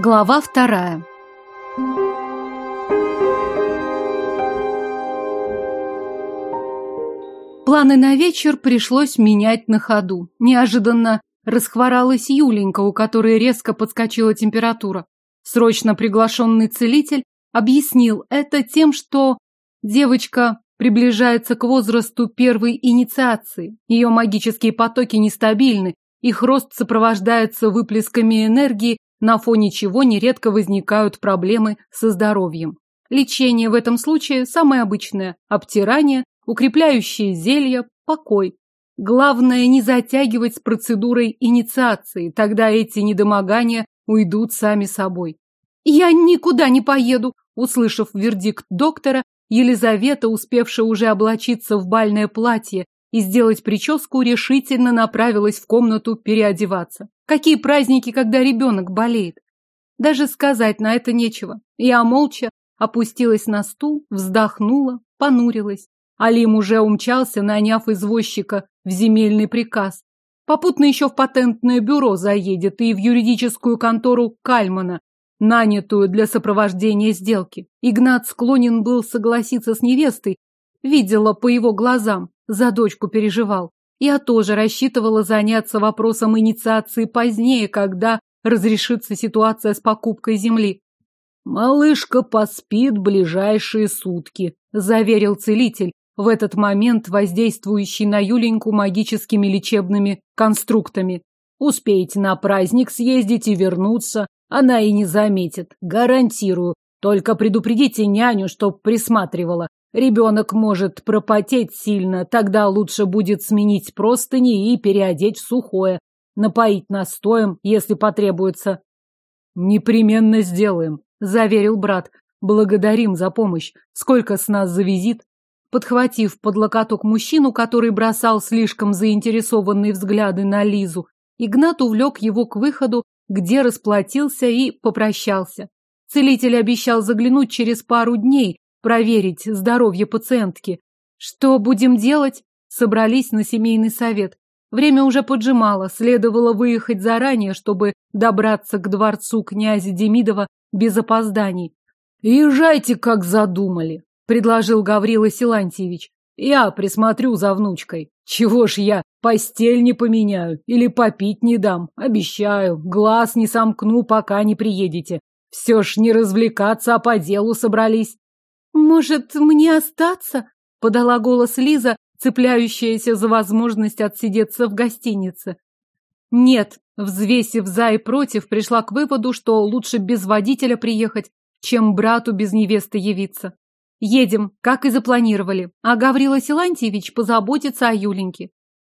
Глава вторая. Планы на вечер пришлось менять на ходу. Неожиданно расхворалась Юленька, у которой резко подскочила температура. Срочно приглашенный целитель объяснил это тем, что девочка приближается к возрасту первой инициации. Ее магические потоки нестабильны, их рост сопровождается выплесками энергии на фоне чего нередко возникают проблемы со здоровьем. Лечение в этом случае самое обычное – обтирание, укрепляющие зелья, покой. Главное не затягивать с процедурой инициации, тогда эти недомогания уйдут сами собой. «Я никуда не поеду!» Услышав вердикт доктора, Елизавета, успевшая уже облачиться в бальное платье и сделать прическу, решительно направилась в комнату переодеваться. Какие праздники, когда ребенок болеет? Даже сказать на это нечего. Я молча опустилась на стул, вздохнула, понурилась. Алим уже умчался, наняв извозчика в земельный приказ. Попутно еще в патентное бюро заедет и в юридическую контору Кальмана, нанятую для сопровождения сделки. Игнат склонен был согласиться с невестой, видела по его глазам, за дочку переживал. Я тоже рассчитывала заняться вопросом инициации позднее, когда разрешится ситуация с покупкой земли. «Малышка поспит ближайшие сутки», – заверил целитель, в этот момент воздействующий на Юленьку магическими лечебными конструктами. «Успеете на праздник съездить и вернуться, она и не заметит, гарантирую. Только предупредите няню, чтоб присматривала. Ребенок может пропотеть сильно, тогда лучше будет сменить простыни и переодеть в сухое. Напоить настоем, если потребуется. Непременно сделаем, заверил брат. Благодарим за помощь. Сколько с нас за визит? Подхватив под локоток мужчину, который бросал слишком заинтересованные взгляды на Лизу, Игнат увлек его к выходу, где расплатился и попрощался. Целитель обещал заглянуть через пару дней, проверить здоровье пациентки. Что будем делать? Собрались на семейный совет. Время уже поджимало, следовало выехать заранее, чтобы добраться к дворцу князя Демидова без опозданий. «Езжайте, как задумали», — предложил Гаврила Силантьевич. «Я присмотрю за внучкой. Чего ж я постель не поменяю или попить не дам? Обещаю, глаз не сомкну, пока не приедете. Все ж не развлекаться, а по делу собрались». «Может, мне остаться?» — подала голос Лиза, цепляющаяся за возможность отсидеться в гостинице. «Нет», — взвесив за и против, пришла к выводу, что лучше без водителя приехать, чем брату без невесты явиться. «Едем, как и запланировали, а Гаврила Силантьевич позаботится о Юленьке.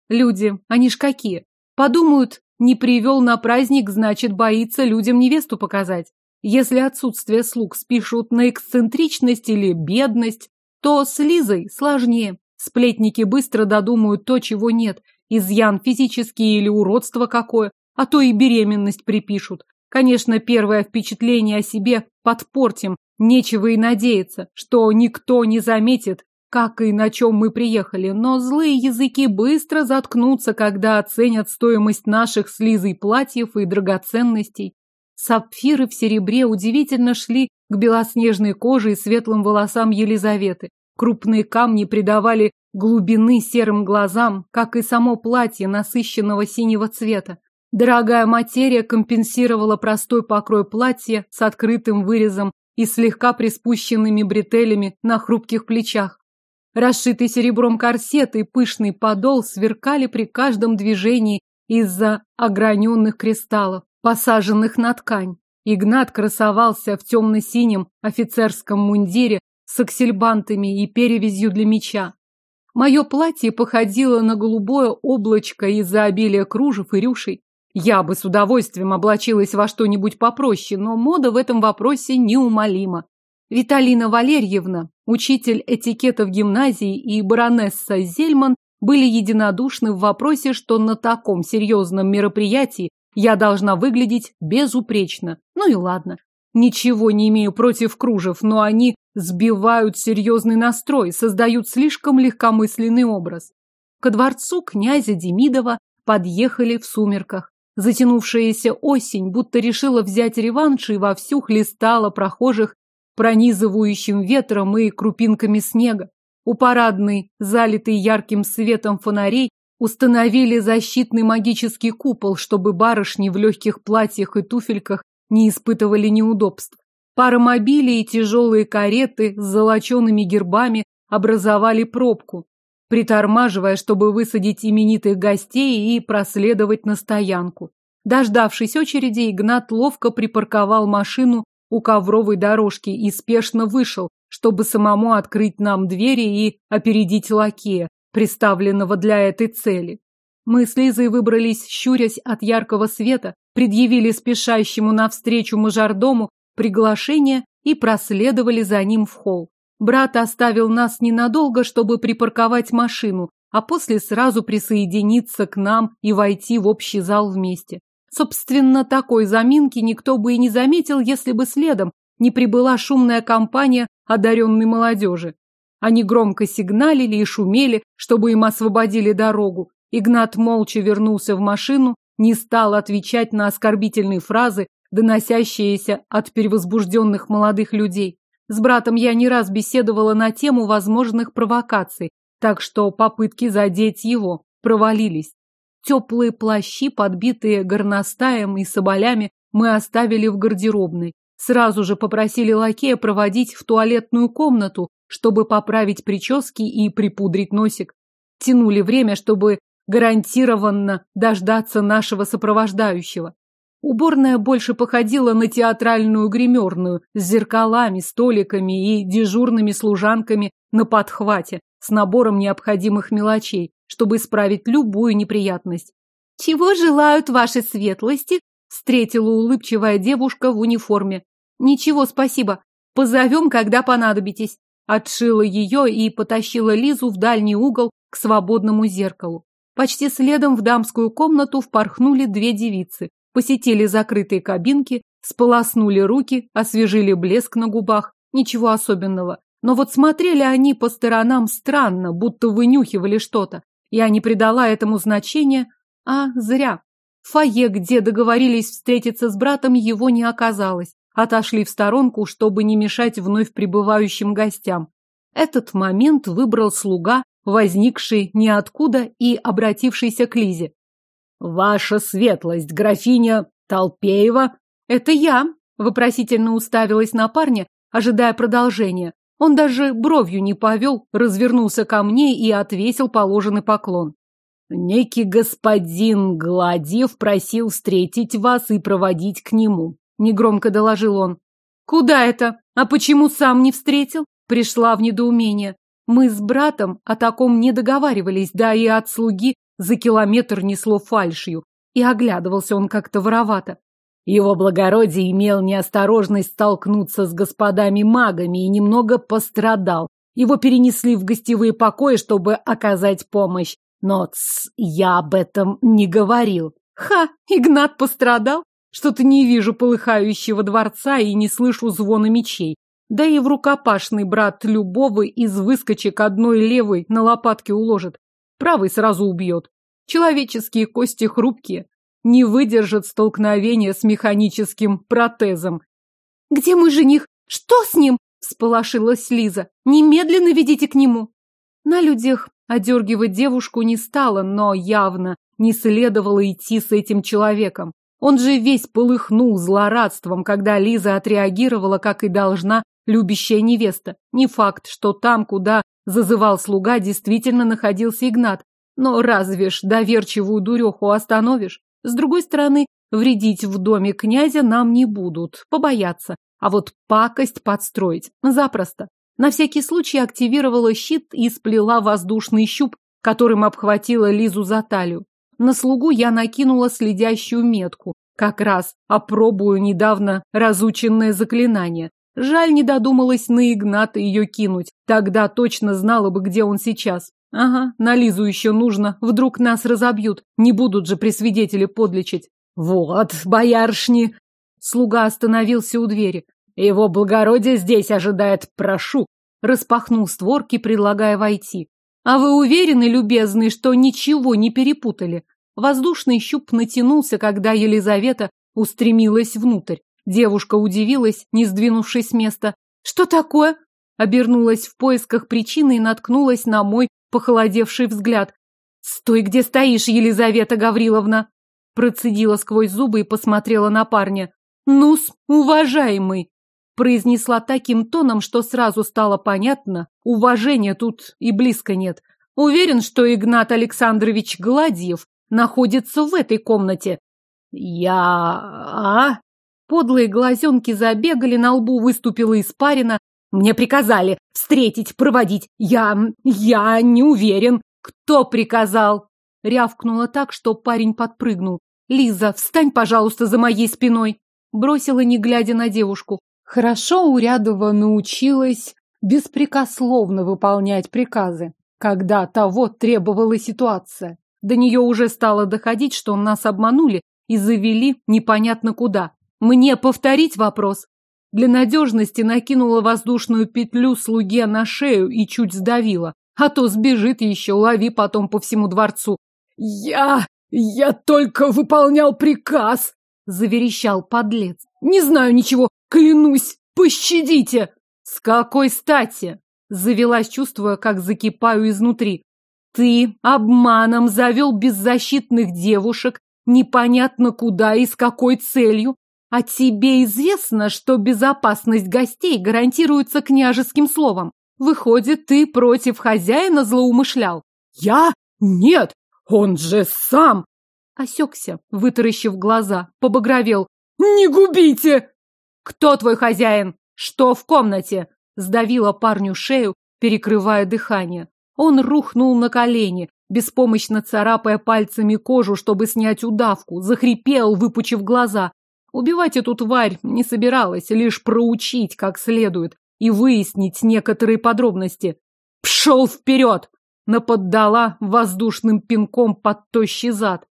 Люди, они ж какие, подумают, не привел на праздник, значит, боится людям невесту показать. Если отсутствие слуг спишут на эксцентричность или бедность, то с Лизой сложнее. Сплетники быстро додумают то, чего нет. Изъян физический или уродство какое, а то и беременность припишут. Конечно, первое впечатление о себе подпортим. Нечего и надеяться, что никто не заметит, как и на чем мы приехали, но злые языки быстро заткнутся, когда оценят стоимость наших с Лизой платьев и драгоценностей. Сапфиры в серебре удивительно шли к белоснежной коже и светлым волосам Елизаветы. Крупные камни придавали глубины серым глазам, как и само платье насыщенного синего цвета. Дорогая материя компенсировала простой покрой платья с открытым вырезом и слегка приспущенными бретелями на хрупких плечах. Расшитый серебром корсет и пышный подол сверкали при каждом движении из-за ограненных кристаллов посаженных на ткань. Игнат красовался в темно-синем офицерском мундире с аксельбантами и перевязью для меча. Мое платье походило на голубое облачко из-за обилия кружев и рюшей. Я бы с удовольствием облачилась во что-нибудь попроще, но мода в этом вопросе неумолима. Виталина Валерьевна, учитель этикета в гимназии и баронесса Зельман были единодушны в вопросе, что на таком серьезном мероприятии я должна выглядеть безупречно. Ну и ладно. Ничего не имею против кружев, но они сбивают серьезный настрой, создают слишком легкомысленный образ. Ко дворцу князя Демидова подъехали в сумерках. Затянувшаяся осень будто решила взять реванш и вовсю хлестала прохожих пронизывающим ветром и крупинками снега. У парадной, залитой ярким светом фонарей, установили защитный магический купол, чтобы барышни в легких платьях и туфельках не испытывали неудобств. Паромобили и тяжелые кареты с золочеными гербами образовали пробку, притормаживая, чтобы высадить именитых гостей и проследовать на стоянку. Дождавшись очереди, Игнат ловко припарковал машину у ковровой дорожки и спешно вышел, чтобы самому открыть нам двери и опередить лакея, приставленного для этой цели. Мы с Лизой выбрались, щурясь от яркого света, предъявили спешащему навстречу мажордому приглашение и проследовали за ним в холл. Брат оставил нас ненадолго, чтобы припарковать машину, а после сразу присоединиться к нам и войти в общий зал вместе. Собственно, такой заминки никто бы и не заметил, если бы следом не прибыла шумная компания одаренной молодежи. Они громко сигналили и шумели, чтобы им освободили дорогу. Игнат молча вернулся в машину, не стал отвечать на оскорбительные фразы, доносящиеся от перевозбужденных молодых людей. С братом я не раз беседовала на тему возможных провокаций, так что попытки задеть его провалились. Теплые плащи, подбитые горностаем и соболями, мы оставили в гардеробной. Сразу же попросили лакея проводить в туалетную комнату, чтобы поправить прически и припудрить носик. Тянули время, чтобы гарантированно дождаться нашего сопровождающего. Уборная больше походила на театральную гримерную с зеркалами, столиками и дежурными служанками на подхвате с набором необходимых мелочей, чтобы исправить любую неприятность. «Чего желают ваши светлости?» встретила улыбчивая девушка в униформе. «Ничего, спасибо. Позовем, когда понадобитесь». Отшила ее и потащила Лизу в дальний угол к свободному зеркалу. Почти следом в дамскую комнату впорхнули две девицы посетили закрытые кабинки, сполоснули руки, освежили блеск на губах. Ничего особенного. Но вот смотрели они по сторонам странно, будто вынюхивали что-то. Я не придала этому значения, а зря. В фойе, где договорились встретиться с братом, его не оказалось. Отошли в сторонку, чтобы не мешать вновь прибывающим гостям. Этот момент выбрал слуга, возникший ниоткуда и обратившийся к Лизе. Ваша светлость, графиня Толпеева? Это я, вопросительно уставилась на парня, ожидая продолжения. Он даже бровью не повел, развернулся ко мне и отвесил положенный поклон. Некий господин Гладиев просил встретить вас и проводить к нему. Негромко доложил он. Куда это? А почему сам не встретил? Пришла в недоумение. Мы с братом о таком не договаривались, да и от слуги за километр несло фальшью, и оглядывался он как-то воровато. Его благородие имел неосторожность столкнуться с господами-магами и немного пострадал. Его перенесли в гостевые покои, чтобы оказать помощь. Но тс, я об этом не говорил. Ха, Игнат пострадал? Что-то не вижу полыхающего дворца и не слышу звона мечей. Да и в рукопашный брат любого из выскочек одной левой на лопатке уложит. Правый сразу убьет. Человеческие кости хрупкие, не выдержат столкновения с механическим протезом. «Где мой жених? Что с ним?» – всполошилась Лиза. «Немедленно ведите к нему!» На людях одергивать девушку не стало, но явно не следовало идти с этим человеком. Он же весь полыхнул злорадством, когда Лиза отреагировала, как и должна, любящая невеста. Не факт, что там, куда зазывал слуга, действительно находился Игнат. Но разве ж доверчивую дуреху остановишь? С другой стороны, вредить в доме князя нам не будут, побояться. А вот пакость подстроить запросто. На всякий случай активировала щит и сплела воздушный щуп, которым обхватила Лизу за талию. На слугу я накинула следящую метку. Как раз опробую недавно разученное заклинание. Жаль, не додумалась на Игната ее кинуть. Тогда точно знала бы, где он сейчас. Ага, на Лизу еще нужно. Вдруг нас разобьют. Не будут же при свидетеле подлечить. Вот, боярышни. Слуга остановился у двери. Его благородие здесь ожидает, прошу. Распахнул створки, предлагая войти. А вы уверены, любезный, что ничего не перепутали? Воздушный щуп натянулся, когда Елизавета устремилась внутрь. Девушка удивилась, не сдвинувшись с места. «Что такое?» Обернулась в поисках причины и наткнулась на мой похолодевший взгляд. «Стой, где стоишь, Елизавета Гавриловна!» Процедила сквозь зубы и посмотрела на парня. «Ну-с, уважаемый!» Произнесла таким тоном, что сразу стало понятно, уважения тут и близко нет. Уверен, что Игнат Александрович Гладьев находится в этой комнате. Я... а? Подлые глазенки забегали, на лбу выступила испарина. Мне приказали встретить, проводить. Я... я не уверен. Кто приказал? Рявкнула так, что парень подпрыгнул. Лиза, встань, пожалуйста, за моей спиной. Бросила, не глядя на девушку. Хорошо Урядова научилась беспрекословно выполнять приказы, когда того требовала ситуация. До нее уже стало доходить, что нас обманули и завели непонятно куда. Мне повторить вопрос? Для надежности накинула воздушную петлю слуге на шею и чуть сдавила. А то сбежит еще, лови потом по всему дворцу. «Я... я только выполнял приказ!» — заверещал подлец. «Не знаю ничего, клянусь, пощадите!» «С какой стати?» — завелась, чувствуя, как закипаю изнутри. «Ты обманом завел беззащитных девушек непонятно куда и с какой целью, а тебе известно, что безопасность гостей гарантируется княжеским словом. Выходит, ты против хозяина злоумышлял. Я? Нет, он же сам. Осекся, вытаращив глаза, побагровел. Не губите! Кто твой хозяин? Что в комнате? Сдавила парню шею, перекрывая дыхание. Он рухнул на колени, беспомощно царапая пальцами кожу, чтобы снять удавку, захрипел, выпучив глаза. Убивать эту тварь не собиралась, лишь проучить как следует и выяснить некоторые подробности. «Пшел вперед!» — наподдала воздушным пинком под тощий зад.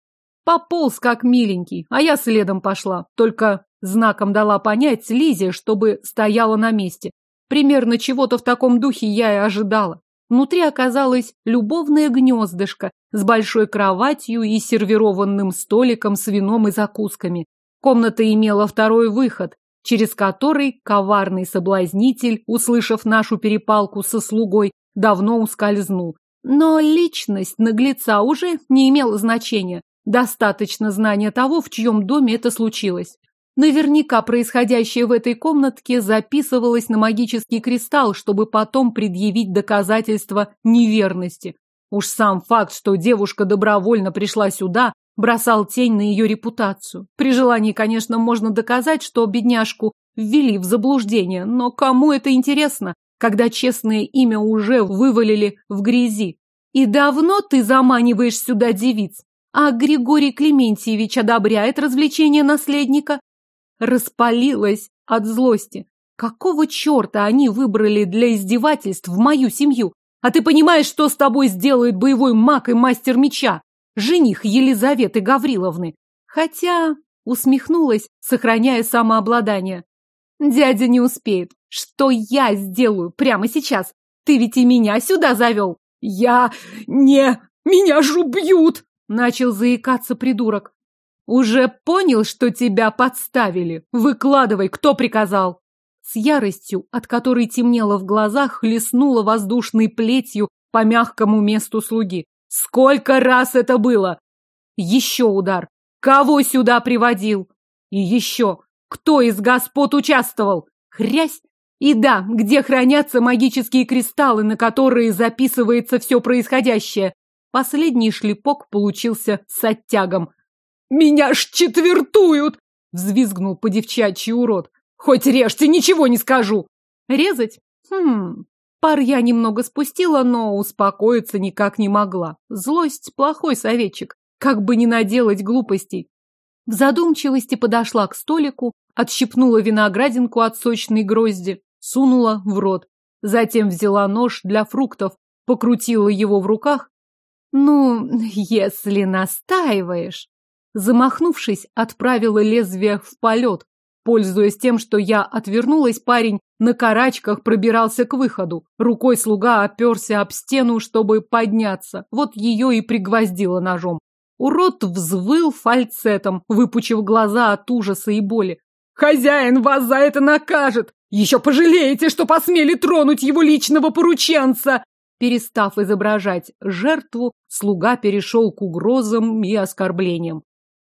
Пополз как миленький, а я следом пошла, только знаком дала понять Лизе, чтобы стояла на месте. Примерно чего-то в таком духе я и ожидала. Внутри оказалось любовное гнездышко с большой кроватью и сервированным столиком с вином и закусками. Комната имела второй выход, через который коварный соблазнитель, услышав нашу перепалку со слугой, давно ускользнул. Но личность наглеца уже не имела значения. Достаточно знания того, в чьем доме это случилось. Наверняка происходящее в этой комнатке записывалось на магический кристалл, чтобы потом предъявить доказательства неверности. Уж сам факт, что девушка добровольно пришла сюда, бросал тень на ее репутацию. При желании, конечно, можно доказать, что бедняжку ввели в заблуждение, но кому это интересно, когда честное имя уже вывалили в грязи? И давно ты заманиваешь сюда девиц? А Григорий Клементьевич одобряет развлечение наследника? Распалилась от злости. Какого черта они выбрали для издевательств в мою семью? А ты понимаешь, что с тобой сделает боевой маг и мастер меча? жених Елизаветы Гавриловны. Хотя усмехнулась, сохраняя самообладание. Дядя не успеет. Что я сделаю прямо сейчас? Ты ведь и меня сюда завел. Я не... Меня ж убьют! Начал заикаться придурок. Уже понял, что тебя подставили. Выкладывай, кто приказал. С яростью, от которой темнело в глазах, хлестнула воздушной плетью по мягкому месту слуги. Сколько раз это было? Еще удар. Кого сюда приводил? И еще. Кто из господ участвовал? Хрясь. И да, где хранятся магические кристаллы, на которые записывается все происходящее. Последний шлепок получился с оттягом. «Меня ж четвертуют!» — взвизгнул по девчачий урод. «Хоть режьте, ничего не скажу!» «Резать? Хм, Пар я немного спустила, но успокоиться никак не могла. Злость – плохой советчик, как бы не наделать глупостей. В задумчивости подошла к столику, отщипнула виноградинку от сочной грозди, сунула в рот. Затем взяла нож для фруктов, покрутила его в руках. «Ну, если настаиваешь...» Замахнувшись, отправила лезвие в полет. Пользуясь тем, что я отвернулась, парень на карачках пробирался к выходу. Рукой слуга оперся об стену, чтобы подняться. Вот ее и пригвоздило ножом. Урод взвыл фальцетом, выпучив глаза от ужаса и боли. «Хозяин вас за это накажет! Еще пожалеете, что посмели тронуть его личного порученца!» Перестав изображать жертву, слуга перешел к угрозам и оскорблениям.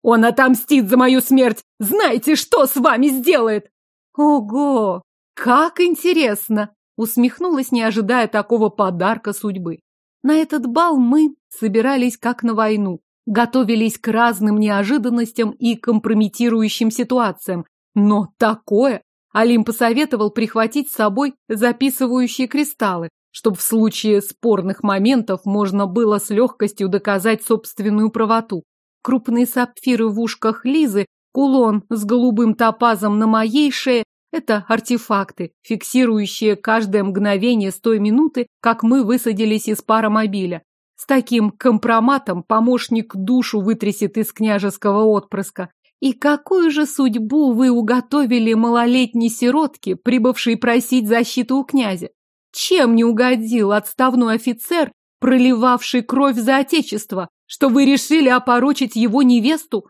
«Он отомстит за мою смерть! Знаете, что с вами сделает!» «Ого! Как интересно!» Усмехнулась, не ожидая такого подарка судьбы. На этот бал мы собирались как на войну готовились к разным неожиданностям и компрометирующим ситуациям. Но такое! Алим посоветовал прихватить с собой записывающие кристаллы, чтобы в случае спорных моментов можно было с легкостью доказать собственную правоту. Крупные сапфиры в ушках Лизы, кулон с голубым топазом на моей шее – это артефакты, фиксирующие каждое мгновение с той минуты, как мы высадились из паромобиля. С таким компроматом помощник душу вытрясет из княжеского отпрыска. И какую же судьбу вы уготовили малолетней сиротке, прибывшей просить защиту у князя? Чем не угодил отставной офицер, проливавший кровь за отечество, что вы решили опорочить его невесту?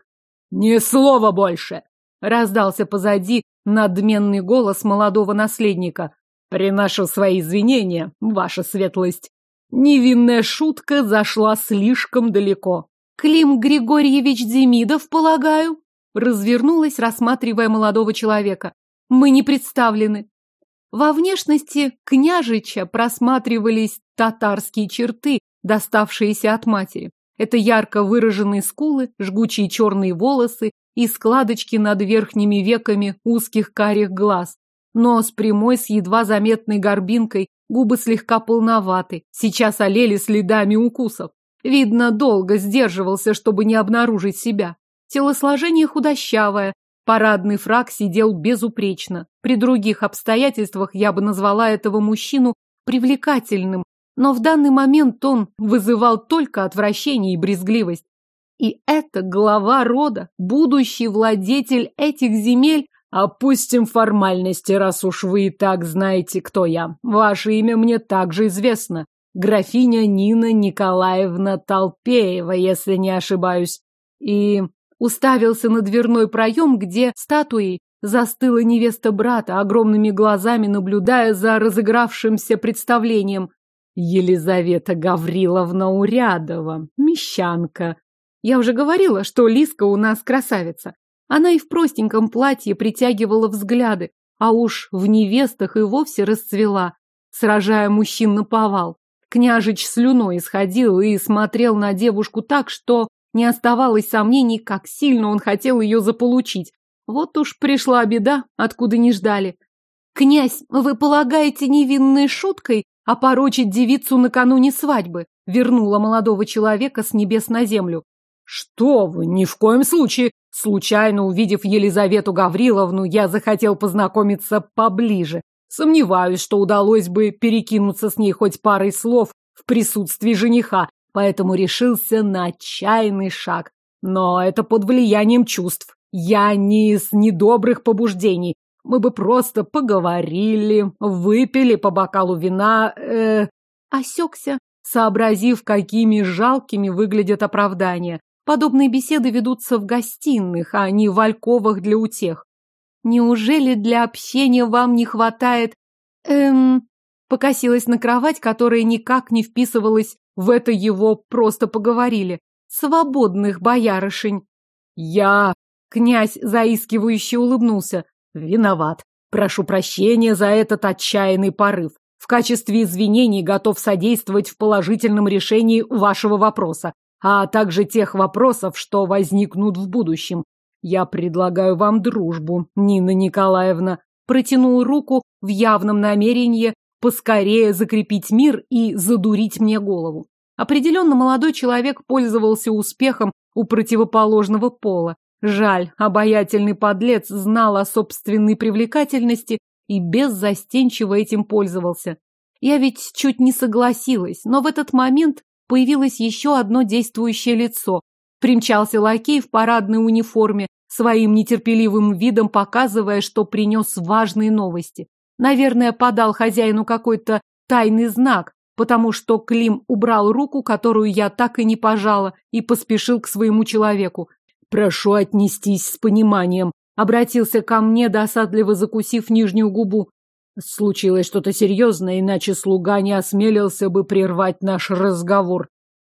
Ни слова больше! Раздался позади надменный голос молодого наследника. Приношу свои извинения, ваша светлость. Невинная шутка зашла слишком далеко. Клим Григорьевич Демидов, полагаю? Развернулась, рассматривая молодого человека. Мы не представлены. Во внешности княжича просматривались татарские черты, доставшиеся от матери. Это ярко выраженные скулы, жгучие черные волосы и складочки над верхними веками узких карих глаз. Нос прямой с едва заметной горбинкой, Губы слегка полноваты, сейчас олели следами укусов. Видно, долго сдерживался, чтобы не обнаружить себя. Телосложение худощавое, парадный фраг сидел безупречно. При других обстоятельствах я бы назвала этого мужчину привлекательным, но в данный момент он вызывал только отвращение и брезгливость. И это глава рода, будущий владетель этих земель, Опустим формальности, раз уж вы и так знаете, кто я. Ваше имя мне также известно. Графиня Нина Николаевна Толпеева, если не ошибаюсь. И уставился на дверной проем, где статуей застыла невеста брата, огромными глазами наблюдая за разыгравшимся представлением. Елизавета Гавриловна Урядова, мещанка. Я уже говорила, что Лиска у нас красавица. Она и в простеньком платье притягивала взгляды, а уж в невестах и вовсе расцвела, сражая мужчин на повал. Княжич слюной исходил и смотрел на девушку так, что не оставалось сомнений, как сильно он хотел ее заполучить. Вот уж пришла беда, откуда не ждали. «Князь, вы полагаете невинной шуткой опорочить девицу накануне свадьбы?» вернула молодого человека с небес на землю. «Что вы, ни в коем случае! Случайно увидев Елизавету Гавриловну, я захотел познакомиться поближе. Сомневаюсь, что удалось бы перекинуться с ней хоть парой слов в присутствии жениха, поэтому решился на отчаянный шаг. Но это под влиянием чувств. Я не из недобрых побуждений. Мы бы просто поговорили, выпили по бокалу вина, э... Осекся, сообразив, какими жалкими выглядят оправдания. Подобные беседы ведутся в гостиных, а не в альковах для утех. Неужели для общения вам не хватает... Эм... Покосилась на кровать, которая никак не вписывалась в это его просто поговорили. Свободных боярышень. Я... Князь заискивающе улыбнулся. Виноват. Прошу прощения за этот отчаянный порыв. В качестве извинений готов содействовать в положительном решении вашего вопроса а также тех вопросов, что возникнут в будущем. Я предлагаю вам дружбу, Нина Николаевна. Протянул руку в явном намерении поскорее закрепить мир и задурить мне голову. Определенно молодой человек пользовался успехом у противоположного пола. Жаль, обаятельный подлец знал о собственной привлекательности и беззастенчиво этим пользовался. Я ведь чуть не согласилась, но в этот момент появилось еще одно действующее лицо. Примчался лакей в парадной униформе, своим нетерпеливым видом показывая, что принес важные новости. Наверное, подал хозяину какой-то тайный знак, потому что Клим убрал руку, которую я так и не пожала, и поспешил к своему человеку. «Прошу отнестись с пониманием», — обратился ко мне, досадливо закусив нижнюю губу. Случилось что-то серьезное, иначе слуга не осмелился бы прервать наш разговор.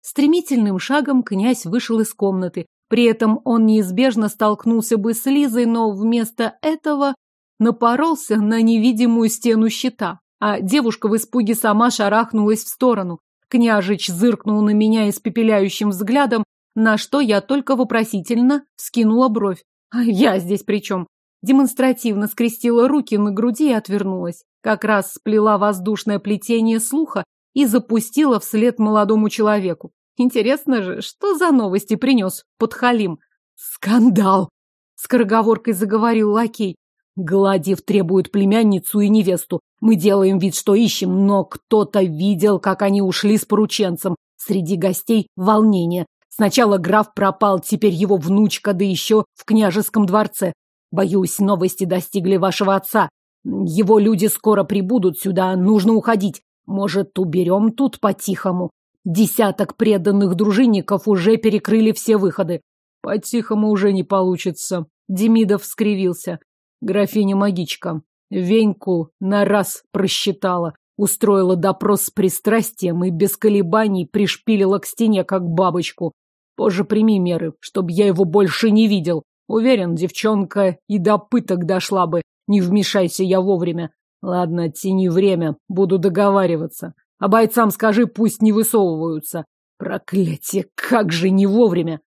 Стремительным шагом князь вышел из комнаты. При этом он неизбежно столкнулся бы с Лизой, но вместо этого напоролся на невидимую стену щита, а девушка в испуге сама шарахнулась в сторону. Княжич зыркнул на меня испепеляющим взглядом, на что я только вопросительно скинула бровь. А я здесь при чем? Демонстративно скрестила руки на груди и отвернулась. Как раз сплела воздушное плетение слуха и запустила вслед молодому человеку. Интересно же, что за новости принес подхалим? Скандал! Скороговоркой заговорил лакей. Гладив требует племянницу и невесту. Мы делаем вид, что ищем, но кто-то видел, как они ушли с порученцем. Среди гостей волнение. Сначала граф пропал, теперь его внучка, да еще в княжеском дворце. Боюсь, новости достигли вашего отца. Его люди скоро прибудут сюда, нужно уходить. Может, уберем тут по-тихому? Десяток преданных дружинников уже перекрыли все выходы. По-тихому уже не получится. Демидов скривился. Графиня-магичка. Веньку на раз просчитала. Устроила допрос с пристрастием и без колебаний пришпилила к стене, как бабочку. Позже прими меры, чтобы я его больше не видел. Уверен, девчонка и до пыток дошла бы. Не вмешайся я вовремя. Ладно, тяни время, буду договариваться. А бойцам скажи, пусть не высовываются. Проклятие, как же не вовремя!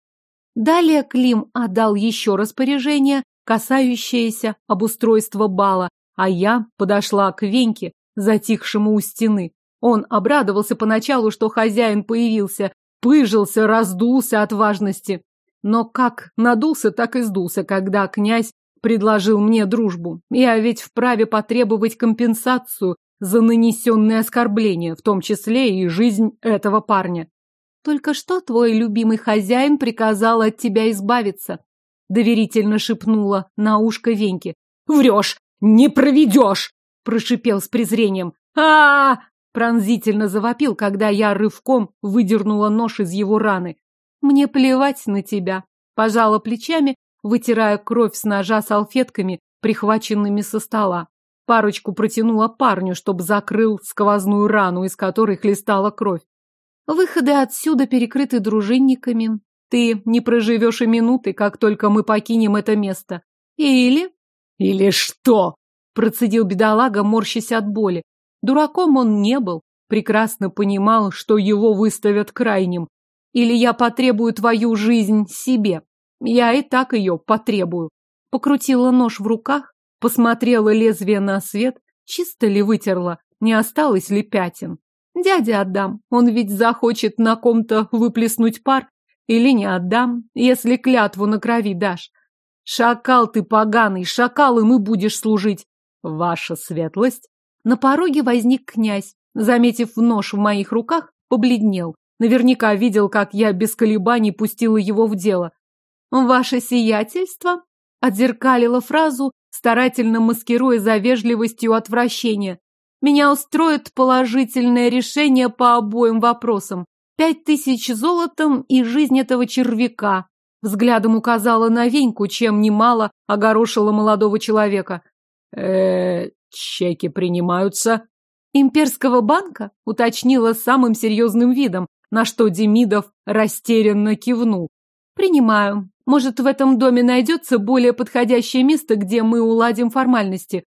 Далее Клим отдал еще распоряжение, касающееся обустройства бала, а я подошла к Веньке, затихшему у стены. Он обрадовался поначалу, что хозяин появился, пыжился, раздулся от важности. Но как надулся, так и сдулся, когда князь предложил мне дружбу. Я ведь вправе потребовать компенсацию за нанесенные оскорбления, в том числе и жизнь этого парня. Только что твой любимый хозяин приказал от тебя избавиться, доверительно шепнула на ушко Веньки. Врешь, не проведешь, прошипел с презрением. а, -а, -а пронзительно завопил, когда я рывком выдернула нож из его раны. Мне плевать на тебя. Пожала плечами, вытирая кровь с ножа салфетками, прихваченными со стола. Парочку протянула парню, чтобы закрыл сквозную рану, из которой хлестала кровь. Выходы отсюда перекрыты дружинниками. Ты не проживешь и минуты, как только мы покинем это место. Или... Или что? Процедил бедолага, морщась от боли. Дураком он не был. Прекрасно понимал, что его выставят крайним. Или я потребую твою жизнь себе. Я и так ее потребую. Покрутила нож в руках, посмотрела лезвие на свет, чисто ли вытерла, не осталось ли пятен. Дяде отдам, он ведь захочет на ком-то выплеснуть пар. Или не отдам, если клятву на крови дашь. Шакал ты поганый, шакал и мы будешь служить. Ваша светлость. На пороге возник князь. Заметив нож в моих руках, побледнел. Наверняка видел, как я без колебаний пустила его в дело. «Ваше сиятельство?» — отзеркалила фразу, старательно маскируя за вежливостью отвращения. «Меня устроит положительное решение по обоим вопросам. Пять тысяч золотом и жизнь этого червяка». Взглядом указала на Веньку, чем немало огорошила молодого человека. э, чеки принимаются?» «Имперского банка?» — уточнила самым серьезным видом, на что Демидов растерянно кивнул. «Принимаю. Может, в этом доме найдется более подходящее место, где мы уладим формальности?»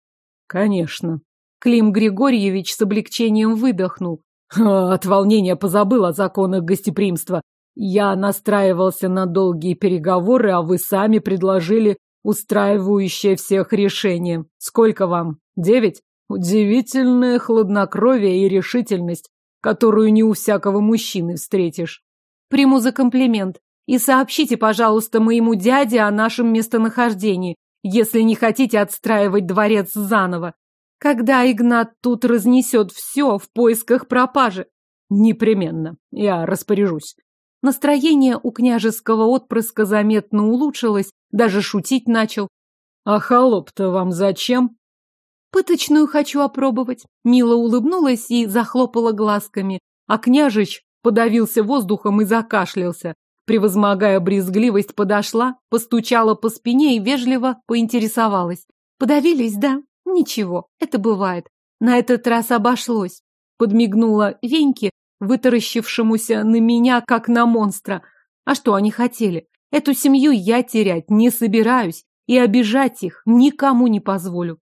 «Конечно». Клим Григорьевич с облегчением выдохнул. От волнения позабыл о законах гостеприимства. Я настраивался на долгие переговоры, а вы сами предложили устраивающее всех решение. Сколько вам? Девять? Удивительное хладнокровие и решительность которую не у всякого мужчины встретишь. Приму за комплимент. И сообщите, пожалуйста, моему дяде о нашем местонахождении, если не хотите отстраивать дворец заново. Когда Игнат тут разнесет все в поисках пропажи? Непременно. Я распоряжусь. Настроение у княжеского отпрыска заметно улучшилось, даже шутить начал. А холоп-то вам зачем? Пыточную хочу опробовать. Мила улыбнулась и захлопала глазками, а княжич подавился воздухом и закашлялся. Превозмогая брезгливость, подошла, постучала по спине и вежливо поинтересовалась. Подавились, да? Ничего, это бывает. На этот раз обошлось. Подмигнула Веньке, вытаращившемуся на меня, как на монстра. А что они хотели? Эту семью я терять не собираюсь и обижать их никому не позволю.